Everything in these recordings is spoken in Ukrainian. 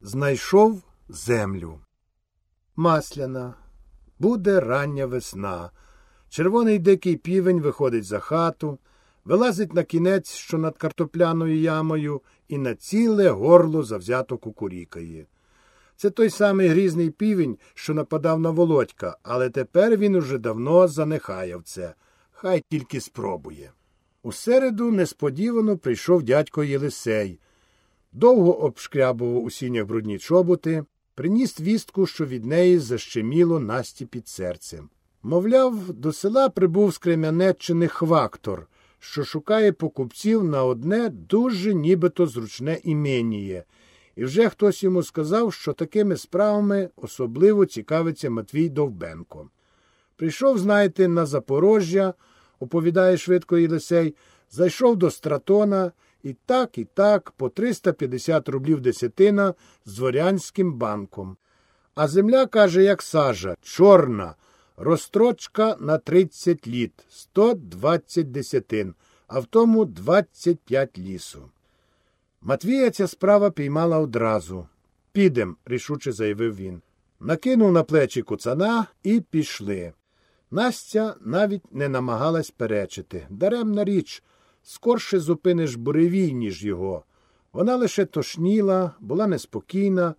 Знайшов землю. Масляна. Буде рання весна. Червоний дикий півень виходить за хату, вилазить на кінець, що над картопляною ямою, і на ціле горло завзято кукурікає. Це той самий грізний півень, що нападав на володька, але тепер він уже давно занехаяв це. Хай тільки спробує. У середу несподівано прийшов дядько Єлисей. Довго обшкрябував у сінях брудні чоботи, приніс вістку, що від неї защеміло Насті під серцем. Мовляв, до села прибув з Крем'янеччини хвактор, що шукає покупців на одне дуже нібито зручне іменіє, і вже хтось йому сказав, що такими справами особливо цікавиться Матвій Довбенко. Прийшов, знаєте, на Запорожжя, оповідає швидко Єлисей, зайшов до стратона і так, і так, по 350 рублів десятина з дворянським банком. А земля, каже, як сажа, чорна, розстрочка на 30 літ, 120 десятин, а в тому 25 лісу. Матвія ця справа піймала одразу. Підем, рішуче заявив він. Накинув на плечі куцана і пішли. Настя навіть не намагалась перечити. Даремна річ, скорше зупиниш буревій, ніж його. Вона лише тошніла, була неспокійна,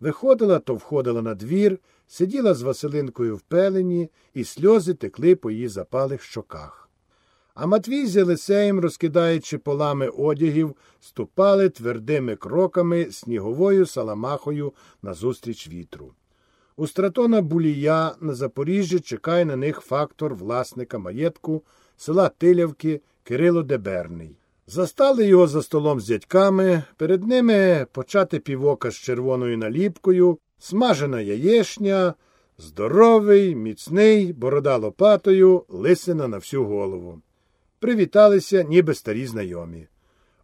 виходила то входила на двір, сиділа з Василинкою в пелені, і сльози текли по її запалих щоках. А Матвій з Єлисеєм, розкидаючи полами одягів, ступали твердими кроками сніговою саламахою назустріч вітру. У стратона Булія на Запоріжжі чекає на них фактор власника маєтку села Тилявки Кирило Деберний. Застали його за столом з дядьками, перед ними почати півока з червоною наліпкою, смажена яєшня, здоровий, міцний, борода лопатою, лисина на всю голову. Привіталися, ніби старі знайомі.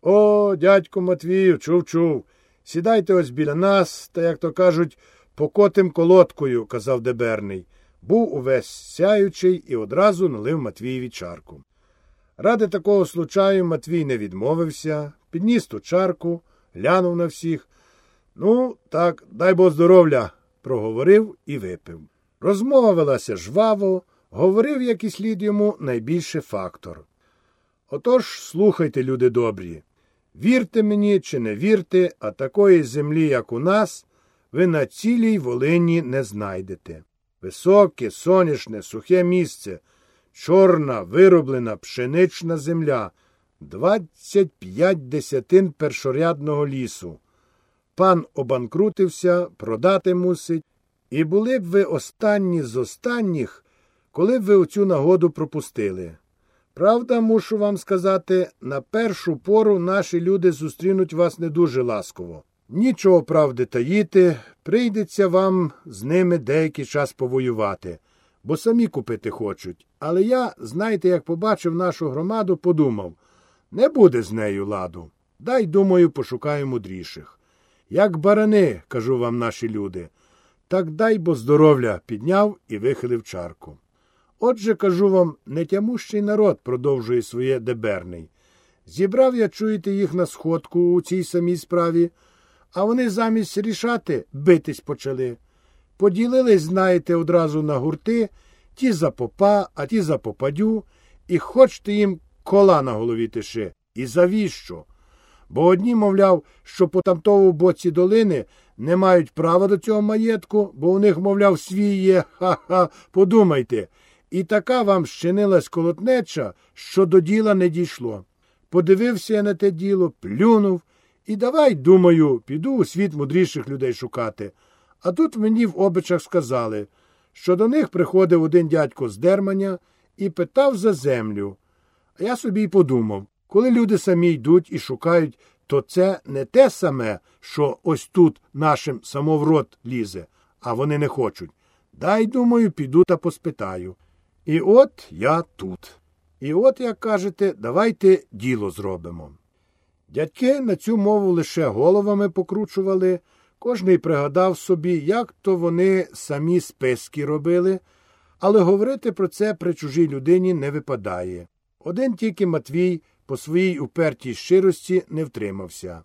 О, дядько Матвію, чув, чув. Сідайте ось біля нас, та, як то кажуть, покотим колодкою, казав Деберний. Був увесь сяючий і одразу налив Матвієві чарку. Ради такого случаю Матвій не відмовився, підніс ту чарку, глянув на всіх. Ну, так, дай Бог здоров'я, проговорив і випив. Розмова велася жваво, говорив, як і слід йому, найбільше фактор. Отож, слухайте, люди добрі. Вірте мені чи не вірте, а такої землі, як у нас, ви на цілій Волині не знайдете. Високе, сонячне, сухе місце, чорна вироблена пшенична земля, 25 десятин першорядного лісу. Пан обанкрутився, продати мусить, і були б ви останні з останніх, коли б ви оцю нагоду пропустили. Правда, мушу вам сказати, на першу пору наші люди зустрінуть вас не дуже ласково. Нічого правди таїти, прийдеться вам з ними деякий час повоювати, бо самі купити хочуть. Але я, знаєте, як побачив нашу громаду, подумав не буде з нею ладу. Дай, думаю, пошукаю мудріших. Як барани, кажу вам наші люди. Так дай бо здоров'я підняв і вихилив чарку. Отже, кажу вам, нетямущий народ продовжує своє деберний. Зібрав я, чуєте, їх на сходку у цій самій справі, а вони замість рішати битись почали. Поділились, знаєте, одразу на гурти, ті за попа, а ті за попадю, і хочте їм кола на голові тиши. І завіщо? Бо одні, мовляв, що по тамтову боці долини не мають права до цього маєтку, бо у них, мовляв, свій є, ха-ха, подумайте. І така вам щинилась колотнеча, що до діла не дійшло. Подивився я на те діло, плюнув, і давай, думаю, піду у світ мудріших людей шукати. А тут мені в обичах сказали, що до них приходив один дядько з Дерманя і питав за землю. А я собі й подумав, коли люди самі йдуть і шукають, то це не те саме, що ось тут нашим самоврот лізе, а вони не хочуть. Дай, думаю, піду та поспитаю. І от я тут. І от, як кажете, давайте діло зробимо. Дядьки на цю мову лише головами покручували, кожний пригадав собі, як то вони самі списки робили, але говорити про це при чужій людині не випадає. Один тільки Матвій по своїй упертій щирості не втримався.